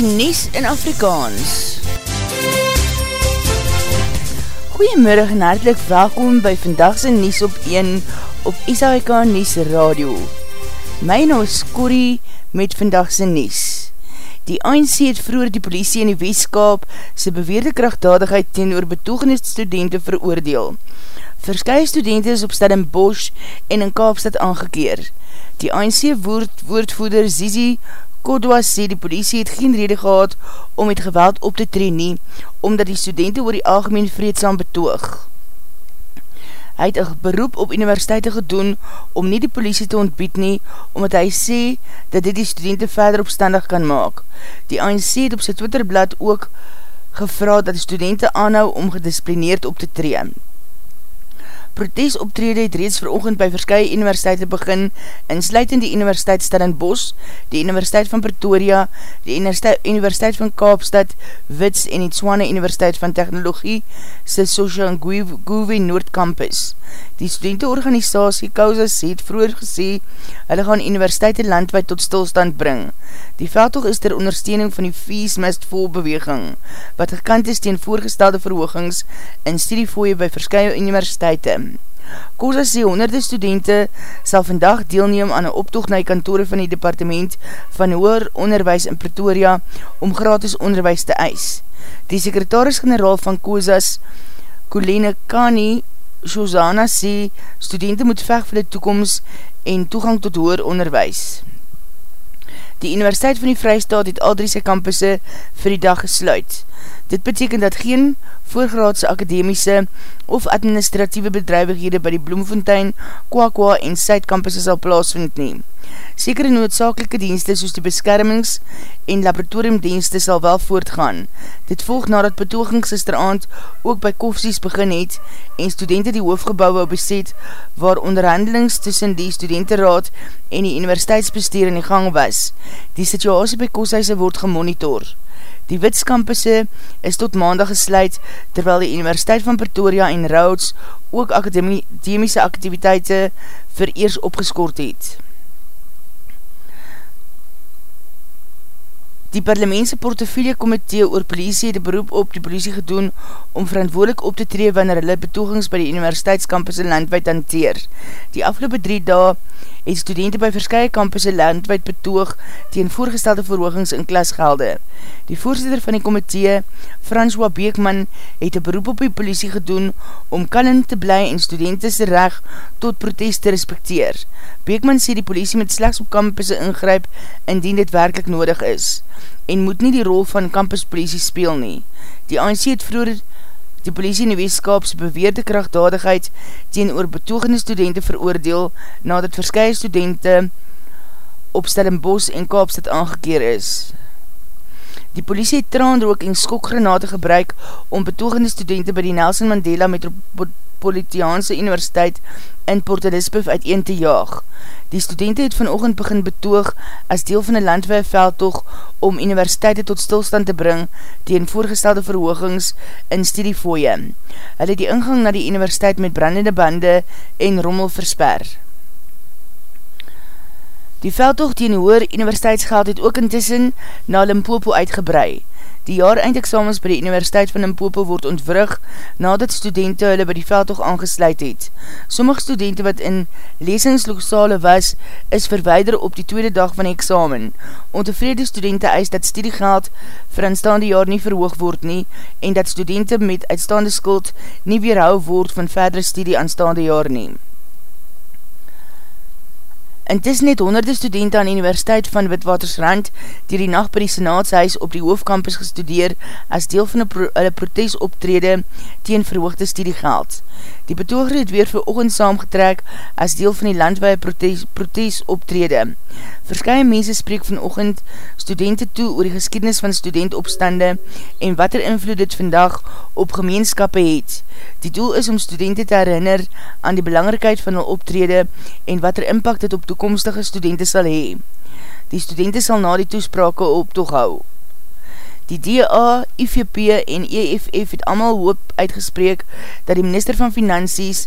die Nies in Afrikaans. Goeiemiddag en hartelijk welkom by vandagse Nies op 1 op SAIK Nies Radio. My naam is Corrie met vandagse Nies. Die ANC het vroeger die politie in die weeskap sy beweerde krachtdadigheid teen oor betogende studenten veroordeel. Verskye studenten is op stad in Bosch en in Kaapstad aangekeer. Die ANC woord, woordvoeder Zizi Kodwa sê die politie het geen rede gehad om met geweld op te tree nie, omdat die studenten oor die algemeen vreedsam betoog. Hy het een beroep op universiteite gedoen om nie die politie te ontbied nie, omdat hy sê dat dit die studenten verder opstandig kan maak. Die ANC het op sy Twitterblad ook gevra dat die studenten aanhou om gedisciplineerd op te tree. Protesoptrede het reeds veroogend by verskye universiteite begin, insluitend die Universiteit Stellenbosch, die Universiteit van Pretoria, die Universiteit van Kaapstad, Wits en die Tswane Universiteit van Technologie, sy Social Nguwe Noordcampus. Die studentenorganisatie Kausas het vroeger gesê, hulle gaan universiteite landwijd tot stilstand bring. Die veldtoog is ter ondersteuning van die Fees Mist Vol beweging, wat gekant is teen voorgestelde verhoogings in studiefooie by verskye universiteite. Kosa sê honderde studenten sal vandag deelneem aan een optocht na die kantore van die departement van hoer onderwijs in Pretoria om gratis onderwijs te eis. Die sekretaris-generaal van Kosas, Kolene Kani, Shozana sê, studenten moet vecht vir die toekomst en toegang tot hoer onderwijs. Die Universiteit van die Vrijstaat het al drie sy kampusse vir die dag gesluit. Dit beteken dat geen voorgraadse akademiese of administratieve bedrijvighede by die Bloemfontein, Kwakwa en Suidkampusse sal plaasvind neem. Sekere noodzakelike dienste soos die beskermings- en laboratoriumdienste sal wel voortgaan. Dit volg nadat betogings gisteravond ook by kofsies begin het en studenten die hoofdgebouwe beset waar onderhandelings tussen die studentenraad en die universiteitsbestuur in die gang was. Die situasie by koshuise word gemonitor. Die witskampusse is tot maandag gesluit, terwyl die Universiteit van Pretoria en Rhodes ook akademiese activiteite vereers opgeskort het. Die parlementse portofilie komitee oor politie het beroep op die politie gedoen om verantwoordelik op te tree wanneer hulle betogings by die universiteitskampusse landwijd hanteer. Die afgelopen drie dae het studenten by verskye kampusse landwijd betoog teen voorgestelde verhoogings in klasgelde. Die voorzitter van die komitee, François Beekman, het een beroep op die politie gedoen om kalend te bly en studenten se reg tot protest te respecteer. Beekman sê die politie met slechts op kampusse ingryp indien dit werkelijk nodig is en moet nie die rol van campuspolisie speel nie. Die ANC het vroeger die polisie in die weeskapse beweerde krachtdadigheid teen oor betogende studenten veroordeel nadat verskye studenten op Stellenbos en Kaapstad aangekeer is. Die polisie het traanrook en skokgranate gebruik om betogende studenten by die Nelson Mandela Metropolitaanse Universiteit in Port Elizabeth uiteen te jaag. Die studenten het vanochtend begin betoog as deel van een landwee veldtoog om universiteite tot stilstand te bring tegen voorgestelde verhoogings in studiefooie. Hulle die ingang na die universiteit met brandende bande en rommel versper. Die veldtocht tegen hoer universiteitsgeld het ook intussen na Limpopo uitgebrei. Die jaar eindexamens by die Universiteit van Limpopo word ontwrig nadat studenten hulle by die veldtocht aangesluit het. Sommige studenten wat in lesingsloogsale was, is verweider op die tweede dag van die examen. Ontevrede studenten eis dat studiegeld vir aanstaande jaar nie verhoog word nie en dat studenten met uitstaande skuld nie weerhou word van verdere studie aanstaande jaar neem. Intussen het honderde studenten aan die Universiteit van Witwatersrand die die nacht by die Senaatshuis op die hoofdcampus gestudeer as deel van hulle protesoptrede teen verhoogde studiegeld. Die betoger het weer vir oogend saamgetrek as deel van die landwee protesoptrede. Verskye mense spreek vanochtend studenten toe oor die geskiednis van studentopstande en wat er invloed dit vandag op gemeenskappe het. Die doel is om studenten te herinner aan die belangrikheid van hul optrede en wat er impact het op toekomstige studenten sal hee. Die studenten sal na die toesprake op toch hou. Die DA, IVP en EFF het allemaal hoop uitgespreek dat die minister van Finansies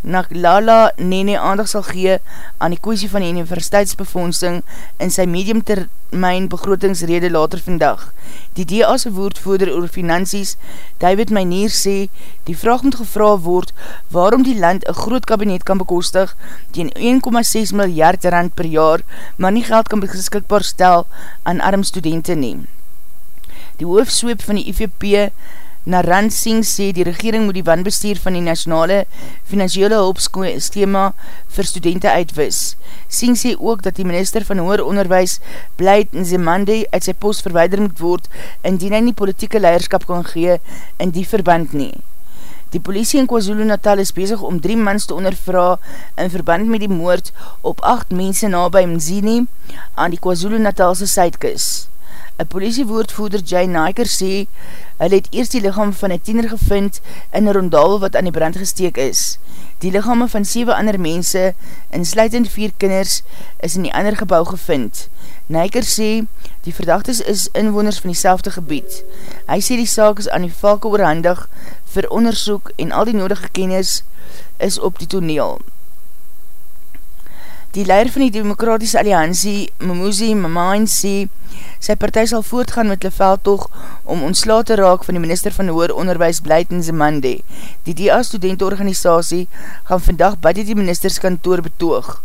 Naglala Nene aandag sal gee aan die kwestie van die universiteitsbefondsing in sy mediumtermijn begrotingsrede later vandag. Die DA'se woordvoerder oor finansies, David Meinier, sê die vraag moet gevra word waarom die land een groot kabinet kan bekostig teen 1,6 miljard rand per jaar, maar nie geld kan beskikbaar stel aan arm studenten neem. Die hoofsweep van die IVP Naran Singh sê die regering moet die wanbestuur van die nationale financiële hulpskema vir studenten uitwis. Singh sê ook dat die minister van hoer onderwijs Blyd Nzemande uit sy post verweider moet word indien hy nie politieke leiderskap kan gee in die verband nie. Die politie in KwaZulu Natal is bezig om drie mans te ondervra in verband met die moord op acht mense na by Mzini aan die KwaZulu Natalse Suidkus. Een politiewoordvoerder Jay Naiker sê, hy het eerst die lichaam van een tiener gevind in een rondaal wat aan die brand gesteek is. Die lichaam van 7 ander mense, en sluitend 4 kinders, is in die ander gebouw gevind. Naiker sê, die verdachtes is inwoners van die selfde gebied. Hy sê die saak is aan die valke oorhandig vir onderzoek en al die nodige kennis is op die toneel. Die leier van die Demokratische Alliantie, Mumuzi Mamain, sê, sy partij sal voortgaan met die veldtoog om ontsla te raak van die minister van Hoor Onderwijs Blyd in Zemande. Die DA studentenorganisatie gaan vandag by die ministerskantoor betoog.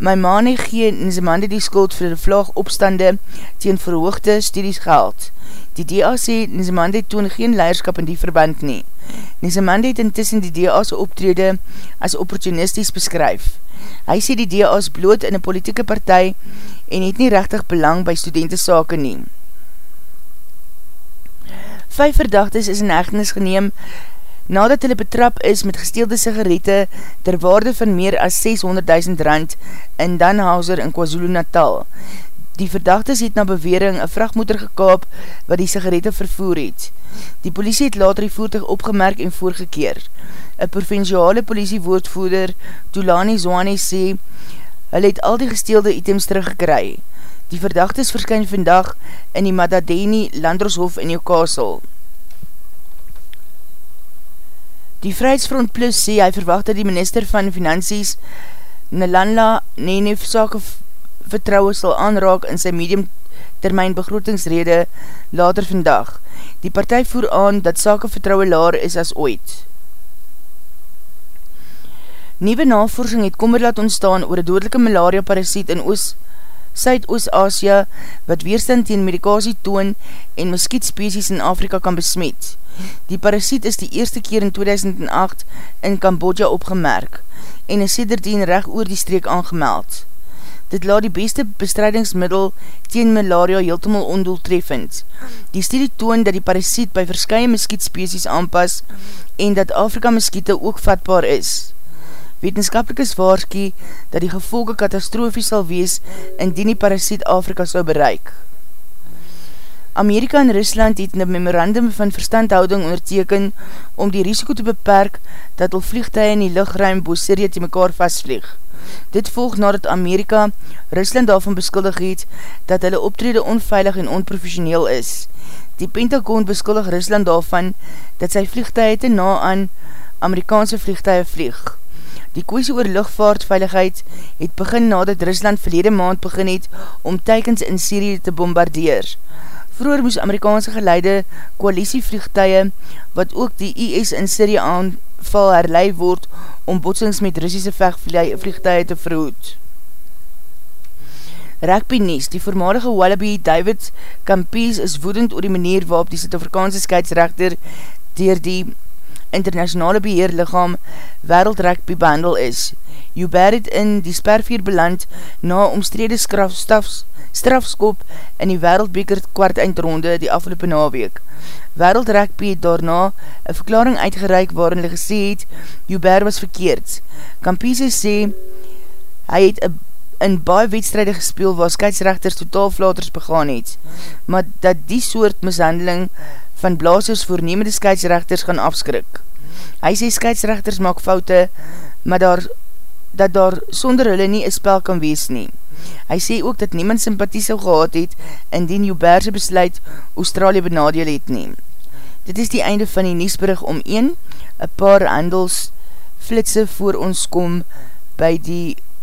My mane gee in Zemande die skuld vir die vlag opstande teen verhoogde studies geld. Die DA sê Nizemande toon geen leiderskap in die verband nie. Nizemande het intussen die DA's optrede as opportunisties beskryf. Hy sê die DA is bloot in een politieke partij en het nie rechtig belang by studentensake nie. Vijf verdachtes is in echtenis geneem nadat hulle betrap is met gesteelde sigarette ter waarde van meer as 600.000 rand in Danhauser in KwaZulu Natal. Die verdachtes het na bewering een vrachtmotor gekaap wat die sigarette vervoer het. Die politie het later die voertuig opgemerk en voorgekeer. Een provinciale politiewoordvoerder, Tulani Zwane, sê, hy het al die gesteelde items teruggekry. Die verdachtes verskyn vandag in die Madadeni Landroshof in Newcastle. Die Vrijheidsfront Plus sê hy verwacht dat die minister van Finansies Nalanda Nenef sake vertrouwe sal aanraak in sy medium termijn begrotingsrede later vandag. Die partij voer aan dat sake vertrouwe laar is as ooit. Nieuwe navorsing het kommer laat ontstaan oor een dodelike malaria parasiet in Oos, Suid-Oost-Asia wat weerstand teen medikasie toon en muskietspecies in Afrika kan besmet. Die parasiet is die eerste keer in 2008 in Cambodja opgemerk en is sederdien recht oor die streek aangemeld. Dit laat die beste bestrijdingsmiddel teen malaria heeltemal ondoeltreffend. Die studie toon dat die parasiet by verskye muskietspecies aanpas en dat Afrika muskiete ook vatbaar is. Wetenskapelikes waarskie dat die gevolge katastrofies sal wees indien die parasiet Afrika sal bereik. Amerika en Rusland het een memorandum van verstandhouding onderteken om die risiko te beperk dat al vliegtuig in die luchtruim bo Syrië te mekaar vastvlieg. Dit volg nadat Amerika Rusland daarvan beskuldig het dat hulle optrede onveilig en onprofessioneel is. Die Pentagon beskuldig Rusland daarvan dat sy vliegtuig te na aan Amerikaanse vliegtuig vlieg. Die kwestie oor luchtvaartveiligheid het begin nadat Rusland verlede maand begin het om teikens in Syrië te bombardeer. Vroeger moes Amerikaanse geleide koalisievliegtuie wat ook die IS in Syrië aanval herlei word om botsings met Russische vechtvliegtuie te verhoed. Rugby Nies, die voormalige Wallaby David Campies is woedend oor die manier waarop die Suid-Afrikaanse skeidsrechter dier die internationale beheerlichaam wereld rugby behandel is. Joubert het in die spervier beland na omstrede strafs, strafskop in die wereldbeker kwart eindronde die afgelopen naweek. Wereld rugby het daarna een verklaring uitgereik waarin hulle gesê het Joubert was verkeerd. Campiese sê hy het een in baie wedstrijde gespeel waar skeidsrechters totaal flaters begaan het, maar dat die soort mishandeling van blaasers voornemende skeidsrechters gaan afskrik. Hy sê skeidsrechters maak foute, maar daar, dat daar sonder hulle nie een spel kan wees nie. Hy sê ook dat niemand sympathie sal gehad het indien Jouberse besluit Australië benadeel het neem. Dit is die einde van die Niesbrug om 1, een paar handels flitse voor ons kom by die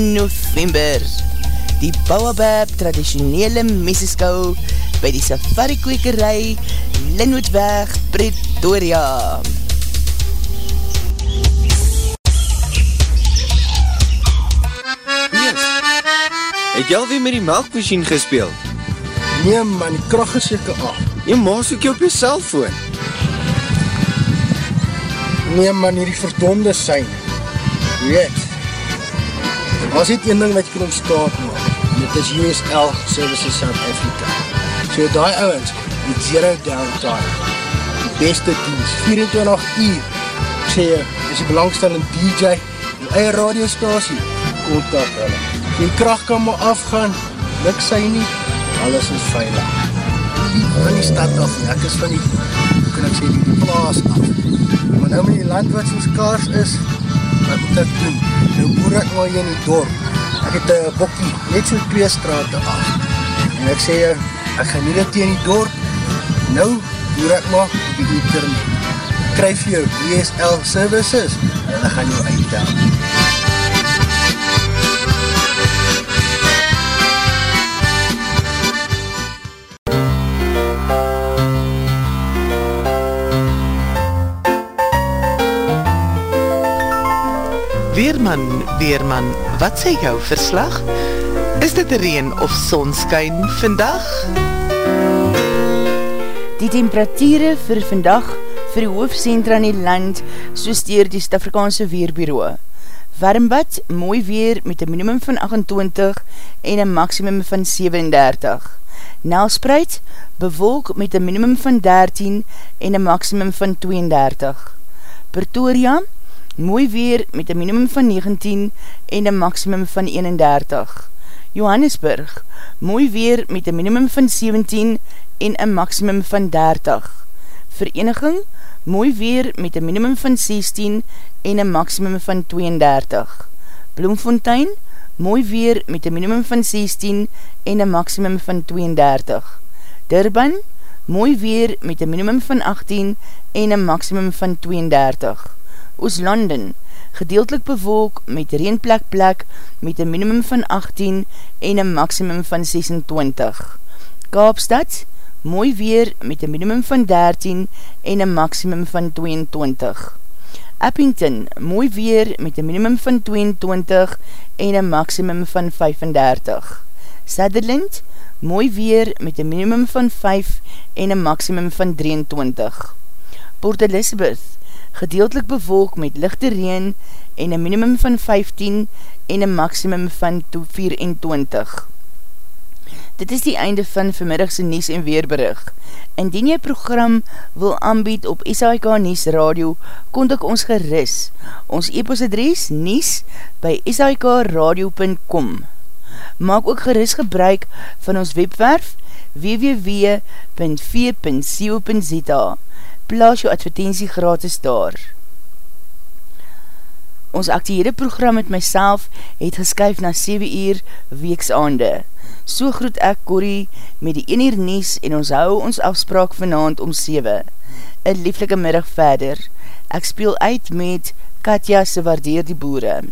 november. Die Bouwabab traditionele meseskou by die safari kwekerij Linwoodweg Pretoria. Het jy alweer met die melkmachine gespeeld? Nee man, die kracht is jyke af. Jy maas ook jy op jy cellfoon. Nee man, hier die verdonde sein. Weet, was dit een ding wat jy kan ontstaat man. Dit is USL Services South Africa. So die ouwens, met zero downtime, die beste dienst, 24 uur, ek sê jy, is die belangstellende DJ, die eie radiostasie, kontak hulle. Die kracht kan maar afgaan, luk sy nie, alles is veilig. Die van die stad af, ek is van die, hoe kan ek sê, die plaas af. Maar nou met die land wat soos kaars is, moet ek doen? Nou boer ek maar hier in die dorp. Ek het een bokkie, net so twee straten af. En ek sê, ek gaan nie dit in die dorp, nou boer ek maar op die internet. Kryf jou DSL services, en ek gaan jou uitdaan. Weerman, Weerman, wat sê jou verslag? Is dit reen of sonskyn vandag? Die temperatuurde vir vandag vir die hoofdcentra in die land soos dier die Stafrikaanse Weerbureau. Warmbad, mooi weer met een minimum van 28 en een maximum van 37. Nelspreid, bewolk met een minimum van 13 en een maximum van 32. Pretoria, mooi weer met een minimum van 19 en een maximum van 31. Johannesburg, mooi weer met een minimum van 17 en een maximum van 30. Vereniging, mooi weer met een minimum van 16 en een maximum van 32. Bloemfontein, mooi weer met een minimum van 16 en een maximum van 32. Durban, mooi weer met een minimum van 18 en een maximum van 32. Ooslanden, gedeeltelik bewolk met reenplek plek met een minimum van 18 en een maximum van 26. Kaapstad, mooi weer met een minimum van 13 en een maximum van 22. Eppington, mooi weer met een minimum van 22 en een maximum van 35. Sutherland, mooi weer met een minimum van 5 en een maximum van 23. Port Elizabeth, gedeeltelik bevolk met lichte reen en een minimum van 15 en een maximum van 24. Dit is die einde van vanmiddagse Nies en Weerberig. Indien jy program wil aanbied op SAIK Nies Radio, kontak ons geris. Ons e-posadres Nies by SAIKradio.com Maak ook geris gebruik van ons webwerf www.v.co.za Plaas jou advertentie gratis daar. Ons actiehede program met myself het geskyf na 7 uur weeksaande. So groet ek Corrie met die 1 uur nies en ons hou ons afspraak vanavond om 7. Een lieflike middag verder. Ek speel uit met Katja se waardeer die boere.